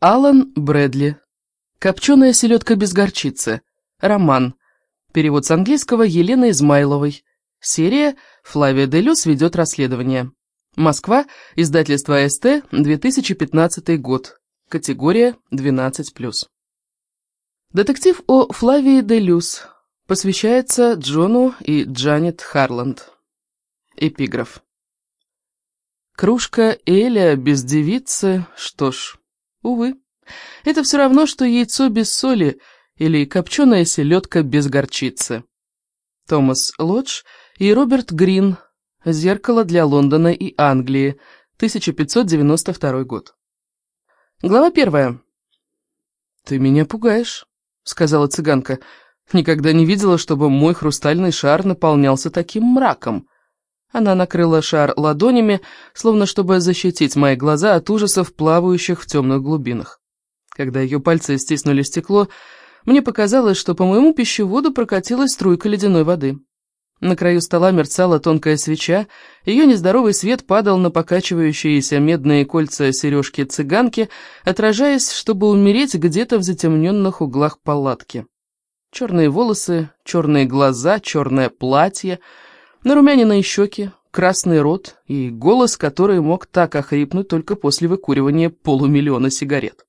Алан Брэдли. «Копченая селедка без горчицы». Роман. Перевод с английского Елены Измайловой. Серия «Флавия Делюс ведет расследование». Москва. Издательство АСТ. 2015 год. Категория 12+. Детектив о Флавии Делюс посвящается Джону и Джанет Харланд. Эпиграф. Кружка Эля без девицы, что ж, увы. Это все равно, что яйцо без соли или копченая селедка без горчицы. Томас Лодж и Роберт Грин. Зеркало для Лондона и Англии. 1592 год. Глава первая. «Ты меня пугаешь», — сказала цыганка. «Никогда не видела, чтобы мой хрустальный шар наполнялся таким мраком». Она накрыла шар ладонями, словно чтобы защитить мои глаза от ужасов, плавающих в темных глубинах. Когда ее пальцы стиснули стекло, мне показалось, что по моему пищеводу прокатилась струйка ледяной воды. На краю стола мерцала тонкая свеча, ее нездоровый свет падал на покачивающиеся медные кольца сережки цыганки, отражаясь, чтобы умереть где-то в затемненных углах палатки. Черные волосы, черные глаза, черное платье, нарумяненные щеки, красный рот и голос, который мог так охрипнуть только после выкуривания полумиллиона сигарет.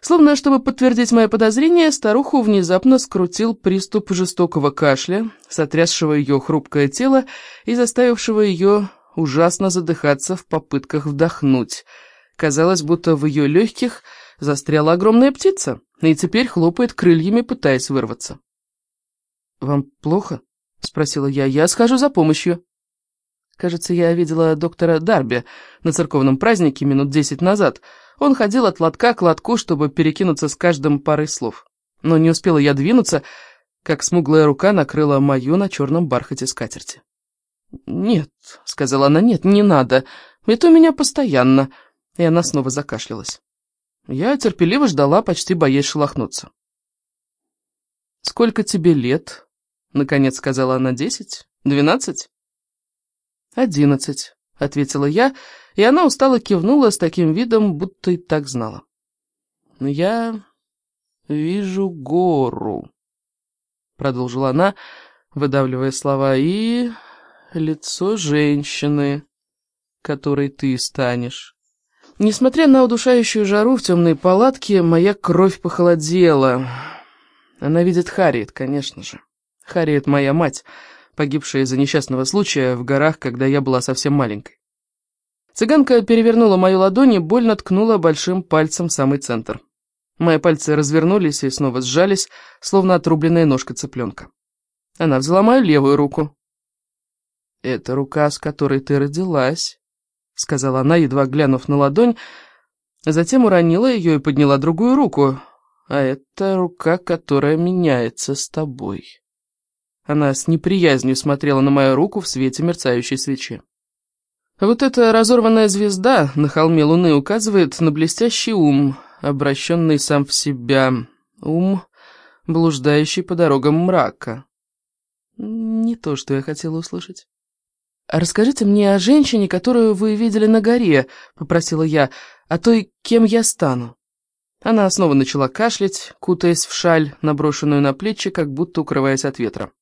Словно чтобы подтвердить мое подозрение, старуху внезапно скрутил приступ жестокого кашля, сотрясшего ее хрупкое тело и заставившего ее ужасно задыхаться в попытках вдохнуть. Казалось, будто в ее легких застряла огромная птица и теперь хлопает крыльями, пытаясь вырваться. «Вам плохо?» — спросила я. «Я схожу за помощью». Кажется, я видела доктора Дарби на церковном празднике минут десять назад — он ходил от лотка к лотку, чтобы перекинуться с каждым парой слов. Но не успела я двинуться, как смуглая рука накрыла мою на черном бархате скатерти. «Нет», — сказала она, — «нет, не надо. Это у меня постоянно». И она снова закашлялась. Я терпеливо ждала, почти боясь шелохнуться. «Сколько тебе лет?» — наконец сказала она. «Десять? Двенадцать?» «Одиннадцать», — ответила я, — и она устало кивнула с таким видом, будто и так знала. «Я вижу гору», — продолжила она, выдавливая слова, — «и лицо женщины, которой ты станешь». Несмотря на удушающую жару в темной палатке, моя кровь похолодела. Она видит Харриет, конечно же. Харриет моя мать, погибшая из-за несчастного случая в горах, когда я была совсем маленькой. Цыганка перевернула мою ладонь и больно ткнула большим пальцем в самый центр. Мои пальцы развернулись и снова сжались, словно отрубленная ножка цыпленка. Она взяла мою левую руку. «Это рука, с которой ты родилась», — сказала она, едва глянув на ладонь, затем уронила ее и подняла другую руку. «А это рука, которая меняется с тобой». Она с неприязнью смотрела на мою руку в свете мерцающей свечи. Вот эта разорванная звезда на холме Луны указывает на блестящий ум, обращенный сам в себя. Ум, блуждающий по дорогам мрака. Не то, что я хотела услышать. «Расскажите мне о женщине, которую вы видели на горе», — попросила я, — «о той, кем я стану». Она снова начала кашлять, кутаясь в шаль, наброшенную на плечи, как будто укрываясь от ветра.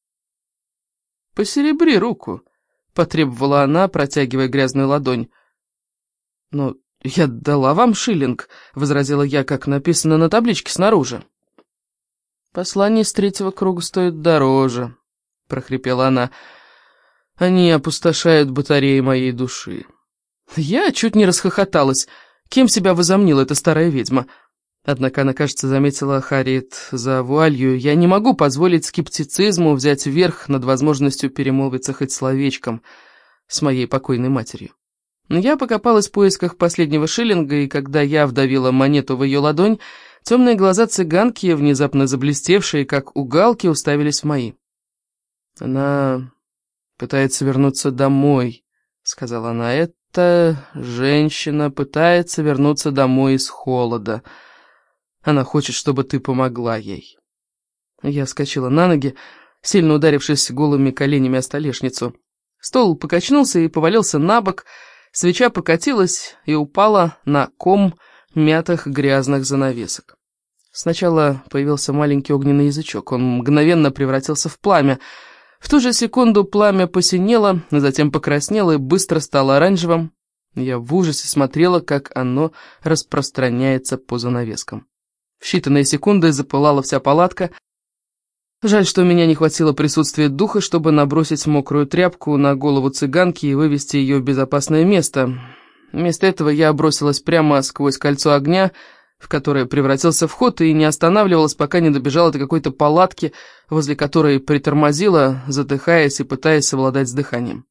«Посеребри руку», — потребовала она, протягивая грязную ладонь. «Но я дала вам шиллинг», — возразила я, как написано на табличке снаружи. «Послание с третьего круга стоит дороже», — прохрипела она. «Они опустошают батареи моей души». Я чуть не расхохоталась. Кем себя возомнила эта старая ведьма? Однако она, кажется, заметила Харриет за вуалью. Я не могу позволить скептицизму взять верх над возможностью перемолвиться хоть словечком с моей покойной матерью. Я покопалась в поисках последнего шиллинга, и когда я вдавила монету в ее ладонь, темные глаза цыганки, внезапно заблестевшие, как у галки, уставились в мои. «Она пытается вернуться домой», — сказала она. «Эта женщина пытается вернуться домой из холода». Она хочет, чтобы ты помогла ей». Я вскочила на ноги, сильно ударившись голыми коленями о столешницу. Стол покачнулся и повалился на бок, свеча покатилась и упала на ком мятых грязных занавесок. Сначала появился маленький огненный язычок, он мгновенно превратился в пламя. В ту же секунду пламя посинело, затем покраснело и быстро стало оранжевым. Я в ужасе смотрела, как оно распространяется по занавескам. В считанные секунды запылала вся палатка. Жаль, что у меня не хватило присутствия духа, чтобы набросить мокрую тряпку на голову цыганки и вывести ее в безопасное место. Вместо этого я бросилась прямо сквозь кольцо огня, в которое превратился вход, и не останавливалась, пока не добежала до какой-то палатки, возле которой притормозила, задыхаясь и пытаясь совладать с дыханием.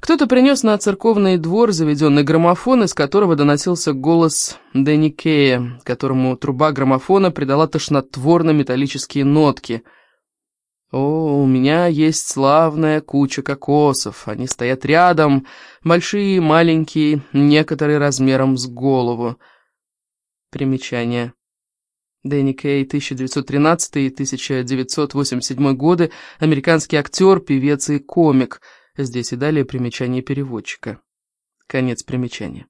Кто-то принес на церковный двор заведенный граммофон, из которого доносился голос Дэнни Кея, которому труба граммофона придала тошнотворно-металлические нотки — о, у меня есть славная куча кокосов. Они стоят рядом, большие, маленькие, некоторые размером с голову. Примечание. Дэнни Кей, 1913-1987 годы, американский актер, певец и комик. Здесь и далее примечание переводчика. Конец примечания.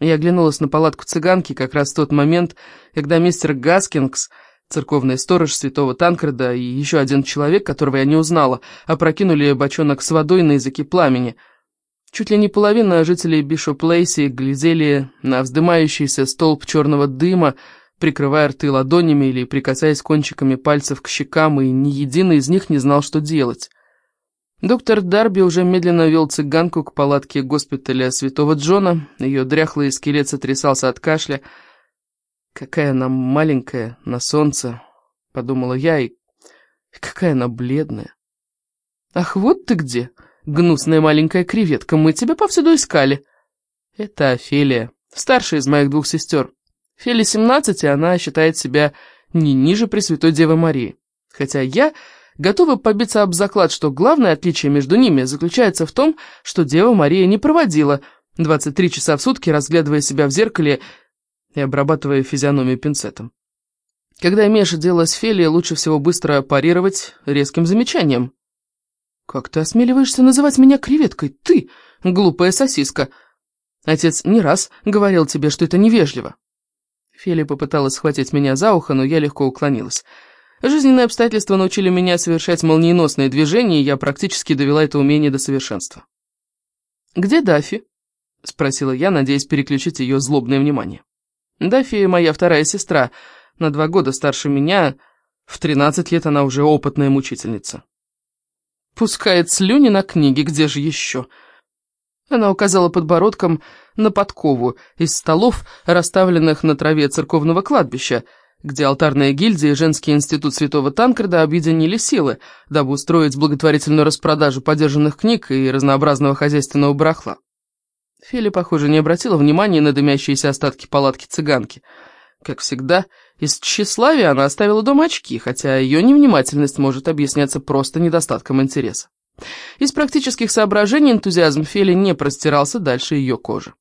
Я оглянулась на палатку цыганки как раз в тот момент, когда мистер Гаскингс Церковный сторож святого Танкреда и еще один человек, которого я не узнала, опрокинули бочонок с водой на языке пламени. Чуть ли не половина жителей Бишоп-Лейси глядели на вздымающийся столб черного дыма, прикрывая рты ладонями или прикасаясь кончиками пальцев к щекам, и ни единый из них не знал, что делать. Доктор Дарби уже медленно вел цыганку к палатке госпиталя Святого Джона, ее дряхлый скелет сотрясался от кашля, Какая она маленькая на солнце, подумала я, и какая она бледная. Ах, вот ты где, гнусная маленькая креветка, мы тебя повсюду искали. Это Офелия, старшая из моих двух сестер. Феле 17, и она считает себя не ниже Пресвятой Девы Марии. Хотя я готова побиться об заклад, что главное отличие между ними заключается в том, что Дева Мария не проводила 23 часа в сутки, разглядывая себя в зеркале и обрабатывая физиономию пинцетом. Когда имеешь дело с Фелией, лучше всего быстро парировать резким замечанием. «Как ты осмеливаешься называть меня креветкой? Ты, глупая сосиска! Отец не раз говорил тебе, что это невежливо». Фелия попыталась схватить меня за ухо, но я легко уклонилась. Жизненные обстоятельства научили меня совершать молниеносные движения, и я практически довела это умение до совершенства. «Где Дафи?» — спросила я, надеясь переключить ее злобное внимание. Дафи моя вторая сестра, на два года старше меня, в тринадцать лет она уже опытная мучительница. Пускает слюни на книги, где же еще? Она указала подбородком на подкову из столов, расставленных на траве церковного кладбища, где алтарная гильдия и женский институт святого Танкреда объединили силы, дабы устроить благотворительную распродажу подержанных книг и разнообразного хозяйственного барахла. Филя, похоже, не обратила внимания на дымящиеся остатки палатки цыганки. Как всегда, из тщеславия она оставила дома очки, хотя ее невнимательность может объясняться просто недостатком интереса. Из практических соображений энтузиазм Фели не простирался дальше ее кожи.